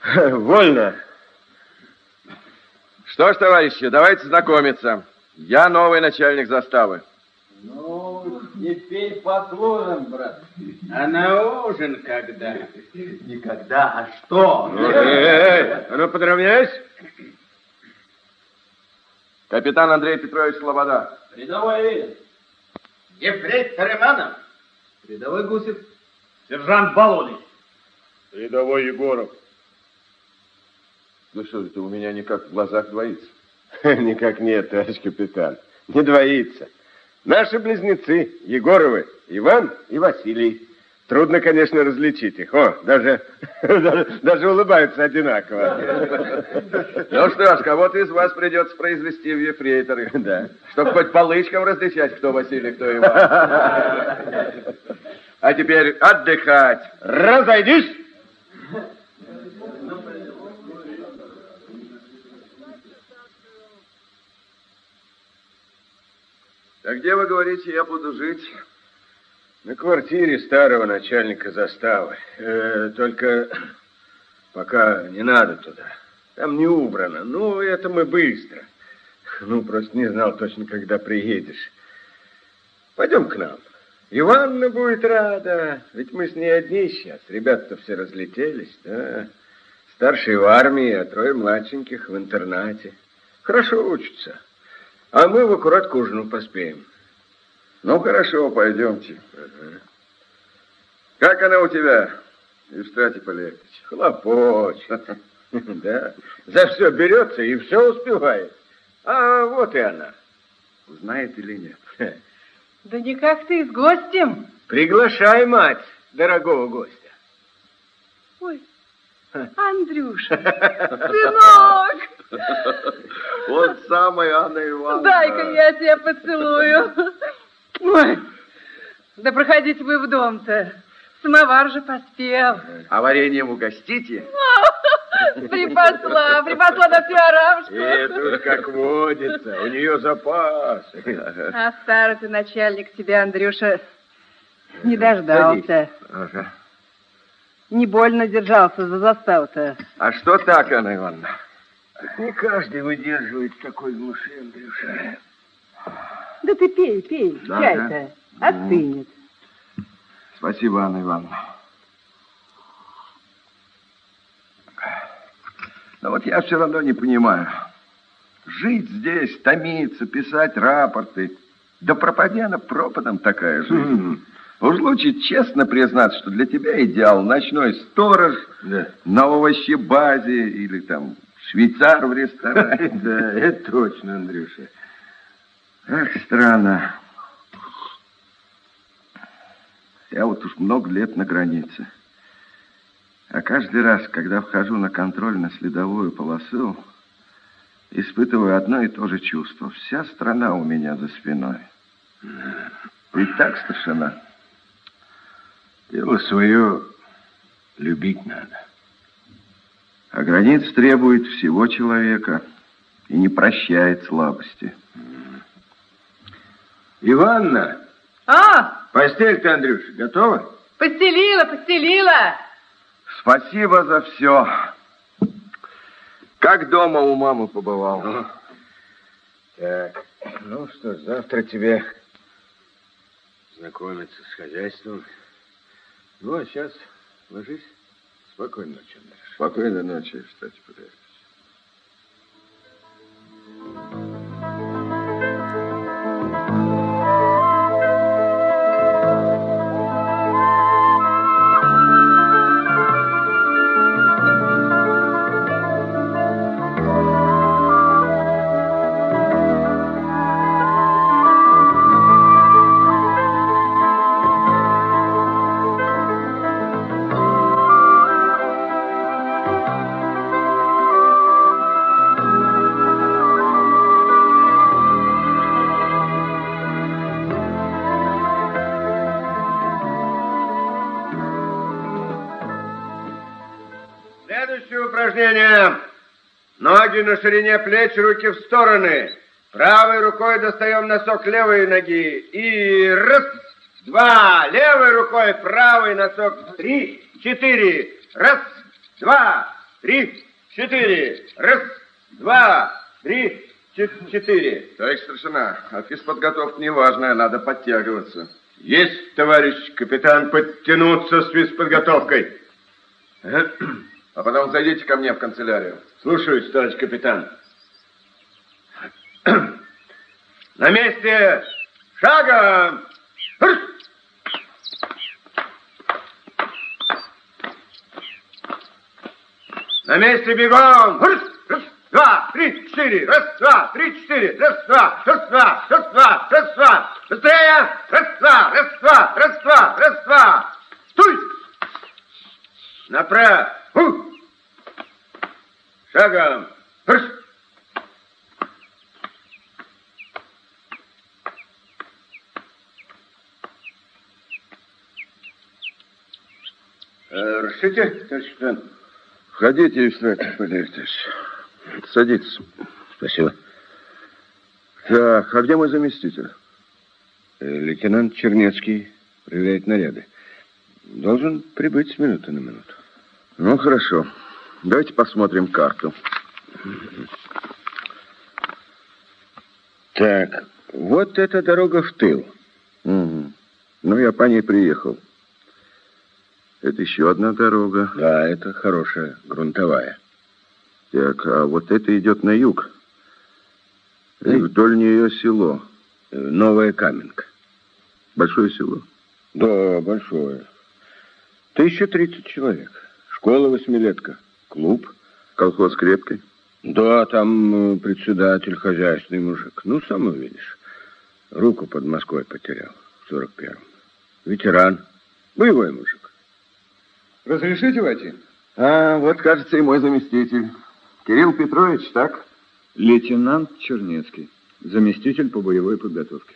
Вольно. Что ж, товарищи, давайте знакомиться. Я новый начальник заставы. Ну, теперь послужим, брат. А на ужин когда? Никогда, а что? Эй, эй, эй, а ну подравняйся. Капитан Андрей Петрович Слобода. Рядовой Вилин. Ефрейт Тареманов. Рядовой Гусев. Сержант Балуный. Рядовой Егоров. Ну что это у меня никак в глазах двоится? Никак нет, товарищ капитан. Не двоится. Наши близнецы, Егоровы, Иван и Василий. Трудно, конечно, различить их. О, даже, даже, даже улыбаются одинаково. Ну что ж, кого-то из вас придется произвести в ефрейторы. Да. Чтобы хоть по лычкам различать, кто Василий, кто Иван. А теперь отдыхать. Разойдись! А где, вы говорите, я буду жить? На квартире старого начальника заставы. Э, только пока не надо туда. Там не убрано. Ну, это мы быстро. Ну, просто не знал точно, когда приедешь. Пойдем к нам. Иванна будет рада. Ведь мы с ней одни сейчас. Ребята-то все разлетелись, да. Старшие в армии, а трое младшеньких в интернате. Хорошо учатся. А мы в аккурат к ужину поспеем. Ну, хорошо, пойдемте. Как она у тебя, Евстратий Полевич? Хлопочет. Да. За все берется и все успевает. А вот и она. Знает или нет? Да никак ты с гостем. Приглашай, мать, дорогого гостя. Ой, Андрюша, сынок, Вот самая Анна Ивановна. дай-ка я тебя поцелую. Ой, да проходите вы в дом-то. Самовар же поспел. А вареньем угостите? Припасла, припасла на всю оравушку. Это уж как водится, у нее запас. А старый ты начальник тебя, Андрюша, не дождался. Ага. Не больно держался за заставу-то. А что так, Анна Ивановна? Не каждый выдерживает такой глуши, Андрюша. Да ты пей, пей, Да, чай-то остынет. Спасибо, Анна Ивановна. Но вот я все равно не понимаю. Жить здесь, томиться, писать рапорты. Да пропади она пропадом такая жизнь. Уж лучше честно признаться, что для тебя идеал ночной сторож Да. на овощебазе или там швейцар в ресторане. Да, это точно, Андрюша. Ах, странно. Я вот уж много лет на границе. А каждый раз, когда вхожу на контроль на следовую полосу, испытываю одно и то же чувство. Вся страна у меня за спиной. Ведь так, старшина? Дело свое любить надо. А границ требует всего человека и не прощает слабости. Иванна, А, постель-то, Андрюша, готова? постелила, постелила. Спасибо за все. Как дома у мамы побывал? Так, ну что ж, завтра тебе знакомиться с хозяйством. Ну, а сейчас ложись. Спокойной ночи, Андрюша. Спокойной ночи, кстати, Петрович. Следующее упражнение. Ноги на ширине плеч, руки в стороны. Правой рукой достаем носок левой ноги. И раз, два. Левой рукой правый носок. Три, четыре. Раз, два, три, четыре. Раз, два, три, четыре. Товарищ старшина, а физподготовка неважная, надо подтягиваться. Есть, товарищ капитан, подтянуться с физподготовкой. А потом зайдите ко мне в канцелярию. Слушаюсь, товарищ капитан. На месте! Шагом! На месте бегом! Раз, два, три, четыре! Раз, два, три, четыре! Раз, два, раз, два, раз, два, раз, два! Быстрее! Раз, два, раз, два, раз, два, раз, два! Стой! Направо! Шагом! Э, Разрешите, товарищ капитан? Входите, Евстратий Валерьевич. Садитесь. Спасибо. Так, а где мой заместитель? Э, Лейтенант Чернецкий проверяет наряды. Должен прибыть с минуты на минуту. Ну, хорошо. Давайте посмотрим карту. Так, вот эта дорога в тыл. Угу. Ну, я по ней приехал. Это еще одна дорога. Да, это хорошая, грунтовая. Так, а вот это идет на юг. И вдоль нее село. Э, Новая Каменка. Большое село. Да, большое. Тысяча тридцать человек. Школа восьмилетка. Клуб. Колхоз крепкий. Да, там э, председатель, хозяйственный мужик. Ну, сам увидишь. Руку под Москвой потерял в сорок первом. Ветеран. Боевой мужик. Разрешите войти? А, вот, кажется, и мой заместитель. Кирилл Петрович, так? Лейтенант Чернецкий, заместитель по боевой подготовке.